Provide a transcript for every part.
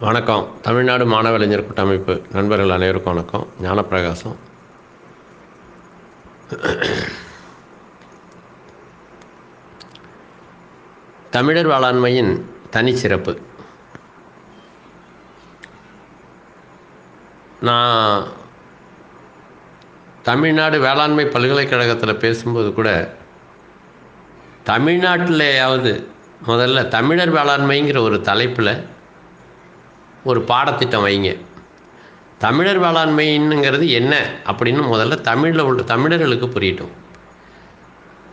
வணக்கம். தமிழ்நாடு மாணவலைஞர் கூட்டமைப்பு நண்பர்கள் அனைவருக்கும் வணக்கம். ஞானப்பிரகாசம். தமிழர் வேளாண்மையின் தனிச்சிறப்பு. நான் தமிழ்நாடு வேளாண்மை பல்கலைக்கழகத்தில் பேசும்போது கூட தமிழ்நாட்டிலேயாவது முதல்ல தமிழர் வேளாண்மைங்கிற ஒரு தலைப்பில் ஒரு பாடத்திட்டம் வைங்க. தமிழர் வேளாண்மைங்கிறது என்ன அப்படின்னு முதல்ல தமிழில் உள்ள தமிழர்களுக்கு புரியட்டும்.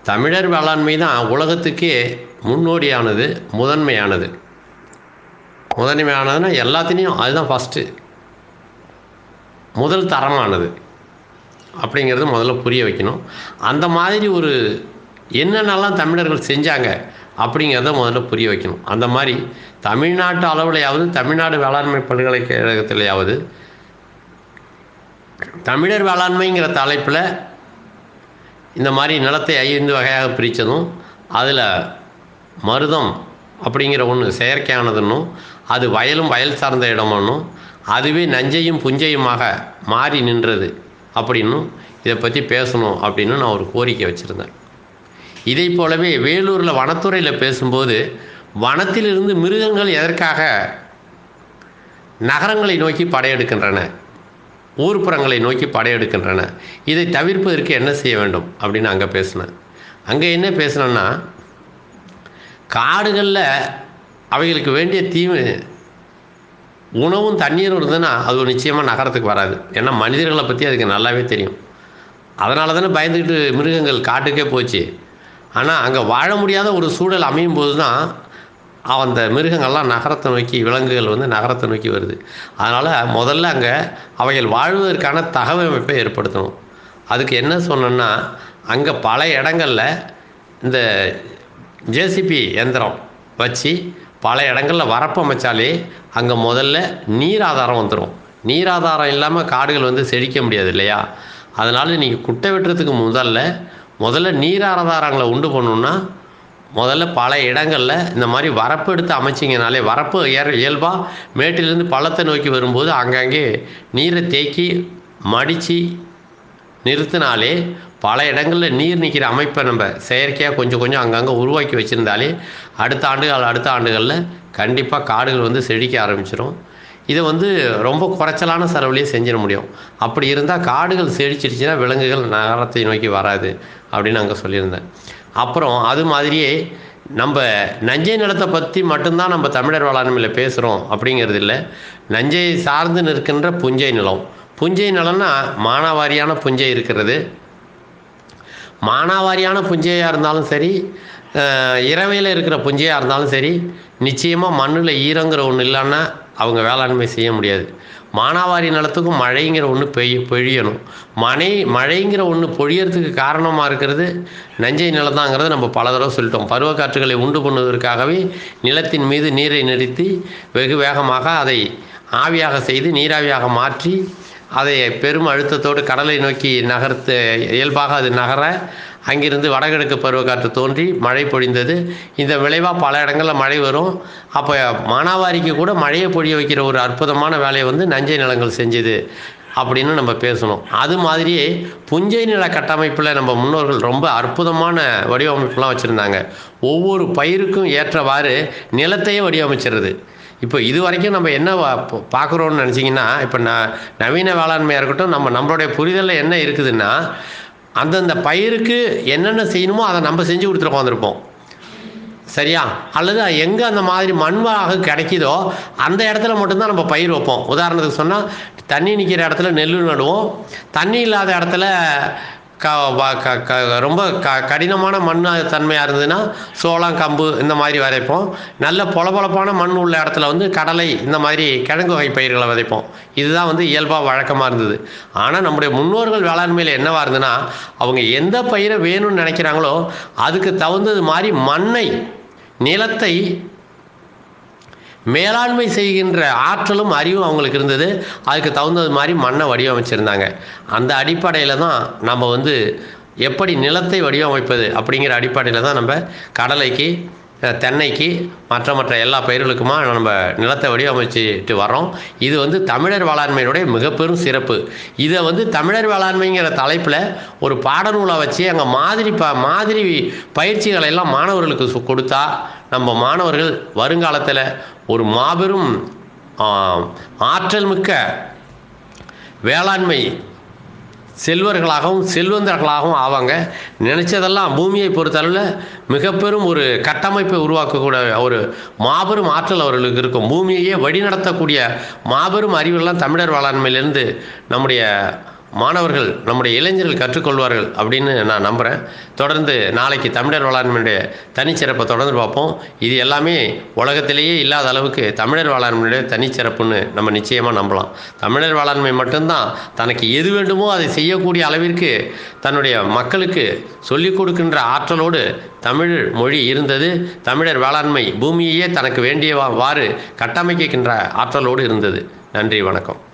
தமிழர் வேளாண்மை தான் உலகத்துக்கே முன்னோடியானது முதன்மையானது. முதன்மையானதுன்னா எல்லாத்துலேயும் அதுதான் ஃபஸ்ட்டு முதல் தரமானது அப்படிங்கிறது முதல்ல புரிய வைக்கணும். அந்த மாதிரி ஒரு என்னென்னலாம் தமிழர்கள் செஞ்சாங்க அப்படிங்கிறத முதல்ல புரிய வைக்கணும். அந்த மாதிரி தமிழ்நாட்டு அளவுலையாவது தமிழ்நாடு வேளாண்மை பல்கலைக்கழகத்திலேயாவது தமிழர் வேளாண்மைங்கிற தலைப்பில் இந்த மாதிரி நிலத்தை ஐந்து வகையாக பிரித்ததும் அதில் மருதம் அப்படிங்கிற ஒன்று செயற்கையானதுன்னும் அது வயலும் வயல் சார்ந்த இடமன்னும் அதுவே நஞ்சையும் புஞ்சையுமாக மாறி நின்றது அப்படின்னும் இதை பற்றி பேசணும் அப்படின்னு நான் ஒரு கோரிக்கை வச்சுருந்தேன். இதை போலவே வேலூரில் வனத்துறையில் பேசும்போது வனத்திலிருந்து மிருகங்கள் எதற்காக நகரங்களை நோக்கி படையெடுக்கின்றன? ஊர்ப்புறங்களை நோக்கி படையெடுக்கின்றன? இதை தவிர்ப்பதற்கு என்ன செய்ய வேண்டும்? அப்படின்னு அங்கே பேசினேன். அங்கே என்ன பேசினேன்னா காடுகளில் அவைகளுக்கு வேண்டிய தீவு உணவும் தண்ணீரும் இருந்ததுன்னா அது நிச்சயமாக நகரத்துக்கு வராது. ஏன்னா மனிதர்களை பற்றி அதுக்கு நல்லாவே தெரியும். அதனால தானே பயந்துக்கிட்டு மிருகங்கள் காட்டுக்கே போச்சு. ஆனால் அங்கே வாழ முடியாத ஒரு சூழல் அமையும் போது தான் அந்த மிருகங்கள்லாம் நகரத்தை நோக்கி விலங்குகள் வந்து நகரத்தை நோக்கி வருது. அதனால் முதல்ல அங்கே அவைகள் வாழ்வதற்கான தகவமைப்பை ஏற்படுத்தணும். அதுக்கு என்ன சொன்னோன்னா அங்கே பல இடங்களில் இந்த ஜேசிபி எந்திரம் வச்சு பல இடங்களில் வரப்பமைச்சாலே அங்கே முதல்ல நீர் ஆதாரம் வந்துடும் நீர் ஆதாரம் இல்லாமல் காடுகள் வந்து செழிக்க முடியாது இல்லையா? அதனால் நீங்கள் குட்டை வெட்டுறதுக்கு முதல்ல முதல்ல நீராதாரங்களை உண்டு பண்ணணும்னா முதல்ல பல இடங்களில் இந்த மாதிரி வரப்பு எடுத்து அமைச்சிங்கனாலே வரப்பு இயற இயல்பாக மேட்டிலேருந்து பள்ளத்தை நோக்கி வரும்போது அங்கங்கே நீரை தேக்கி மடித்து நிறுத்தினாலே பல இடங்களில் நீர் நிற்கிற அமைப்பை நம்ம செயற்கையாக கொஞ்சம் கொஞ்சம் அங்கங்கே உருவாக்கி வச்சுருந்தாலே அடுத்த ஆண்டுகள் அடுத்த ஆண்டுகளில் கண்டிப்பாக காடுகள் வந்து செழிக்க ஆரம்பிச்சிடும் இதை வந்து ரொம்ப குறைச்சலான செலவுலேயே செஞ்சிட முடியும். அப்படி இருந்தால் காடுகள் செழிச்சிடுச்சுன்னா விலங்குகள் நகரத்தை நோக்கி வராது அப்படின்னு அங்கே சொல்லியிருந்தேன். அப்புறம் அது மாதிரியே நம்ம நஞ்சை நிலத்தை பற்றி மட்டும்தான் நம்ம தமிழர் வேளாண்மையில் பேசுகிறோம் அப்படிங்கிறது இல்லை. நஞ்சை சார்ந்து நிற்கின்ற புஞ்சை நிலம். புஞ்சை நிலம்னா மானாவாரியான புஞ்சை இருக்கிறது. மானாவாரியான புஞ்சையாக இருந்தாலும் சரி இரவையில் இருக்கிற புஞ்சையாக இருந்தாலும் சரி நிச்சயமாக மண்ணில் ஈரங்கிற ஒன்று இல்லைன்னா அவங்க வேளாண்மை செய்ய முடியாது. மானாவாரி நிலத்துக்கும் மழைங்கிற ஒன்று பெய் பொழியணும். மழை மழைங்கிற ஒன்று பொழியறதுக்கு காரணமாக இருக்கிறது நஞ்சை நிலத்தாங்கிறத நம்ம பல தடவை சொல்லிட்டோம். பருவக்காற்றுகளை உண்டு பண்ணுவதற்காகவே நிலத்தின் மீது நீரை நிறுத்தி வெகு வேகமாக அதை ஆவியாக செய்து நீராவியாக மாற்றி அதை பெரும் அழுத்தத்தோடு கடலை நோக்கி நகர்த்து இயல்பாக அது நகர அங்கிருந்து வடகிழக்கு பருவக்காற்று தோன்றி மழை பொழிந்தது. இந்த விளைவாக பல இடங்களில் மழை வரும். அப்போ மானாவாரிக்கு கூட மழையை பொழிய வைக்கிற ஒரு அற்புதமான வேலையை வந்து நஞ்சை நிலங்கள் செஞ்சுது. அப்படின்னு நம்ம பேசணும். அது மாதிரி புஞ்சை நில கட்டமைப்பில் நம்ம முன்னோர்கள் ரொம்ப அற்புதமான வடிவமைப்புலாம் வச்சுருந்தாங்க. ஒவ்வொரு பயிருக்கும் ஏற்றவாறு நிலத்தையே வடிவமைச்சிருது. இப்போ இது வரைக்கும் நம்ம என்ன பார்க்குறோன்னு நினச்சிங்கன்னா இப்போ ந நவீன வேளாண்மையாக இருக்கட்டும் நம்ம நம்மளுடைய புரிதலில் என்ன இருக்குதுன்னா அந்தந்த பயிருக்கு என்னென்ன செய்யணுமோ அதை நம்ம செஞ்சு கொடுத்துட்டு உட்காந்துருப்போம் சரியா? அல்லது எங்கே அந்த மாதிரி மண்வாக கிடைக்குதோ அந்த இடத்துல மட்டும்தான் நம்ம பயிர் வைப்போம். உதாரணத்துக்கு சொன்னால் தண்ணி நிற்கிற இடத்துல நெல் நடுவோம். தண்ணி இல்லாத இடத்துல க க க ரொம்ப க கடினமான மண் தன்மையாக இருந்ததுன்னா சோளம் கம்பு இந்த மாதிரி விதைப்போம். நல்ல பொலபொலப்பான மண் உள்ள இடத்துல வந்து கடலை இந்த மாதிரி கிழங்கு வகை பயிர்களை விதைப்போம். இதுதான் வந்து இயல்பாக வழக்கமாக இருந்தது. ஆனால் நம்முடைய முன்னோர்கள் வேளாண்மையில் என்னவாக இருந்ததுன்னா அவங்க எந்த பயிரை வேணும்னு நினைக்கிறாங்களோ அதுக்கு தகுந்தது மாதிரி மண்ணை நிலத்தை மேலாண்மை செய்கின்ற ஆற்றலும் அறிவும் அவங்களுக்கு இருந்தது. அதுக்கு தகுந்தது மாதிரி மண்ணை வடிவமைச்சிருந்தாங்க. அந்த அடிப்படையில் தான் நம்ம வந்து எப்படி நிலத்தை வடிவமைப்பது அப்படிங்கிற அடிப்படையில் தான் நம்ம கடலைக்கு தென்னைக்கு மற்ற மற்ற எல்லா பயிர்களுக்குமா நம்ம நிலத்தை வடிவமைச்சிட்டு வரோம் இது வந்து தமிழர் வேளாண்மையினுடைய மிகப்பெரும் சிறப்பு. இதை வந்து தமிழர் வேளாண்மைங்கிற தலைப்பில் ஒரு பாடநூலை வச்சு அங்கே மாதிரி ப மாதிரி பயிற்சிகளை எல்லாம் மாணவர்களுக்கு கொடுத்தா நம்ம மாணவர்கள் வருங்காலத்தில் ஒரு மாபெரும் ஆற்றல் மிக்க வேளாண்மை செல்வர்களாகவும் செல்வந்தர்களாகவும் ஆவாங்க. நினச்சதெல்லாம் பூமியை பொறுத்தளவில் மிகப்பெரும் ஒரு கட்டமைப்பை உருவாக்கக்கூடிய ஒரு மாபெரும் ஆற்றல் அவர்களுக்கு இருக்கும். பூமியையே வழிநடத்தக்கூடிய மாபெரும் அறிவுகள்லாம் தமிழர் வேளாண்மையிலேருந்து நம்முடைய மாணவர்கள் நம்முடைய இளைஞர்கள் கற்றுக்கொள்வார்கள் அப்படின்னு நான் நம்புகிறேன் தொடர்ந்து நாளைக்கு தமிழர் வேளாண்மையுடைய தனிச்சிறப்பை தொடர்ந்து பார்ப்போம். இது எல்லாமே உலகத்திலேயே இல்லாத அளவுக்கு தமிழர் வேளாண்மையுடைய தனிச்சிறப்புன்னு நம்ம நிச்சயமாக நம்பலாம். தமிழர் வேளாண்மை மட்டும்தான் தனக்கு எது வேண்டுமோ அதை செய்யக்கூடிய அளவிற்கு தன்னுடைய மக்களுக்கு சொல்லிக் கொடுக்கின்ற ஆற்றலோடு தமிழ் மொழி இருந்தது. தமிழர் வேளாண்மை பூமியையே தனக்கு வேண்டியவாறு கட்டமைக்கின்ற ஆற்றலோடு இருந்தது. நன்றி வணக்கம்.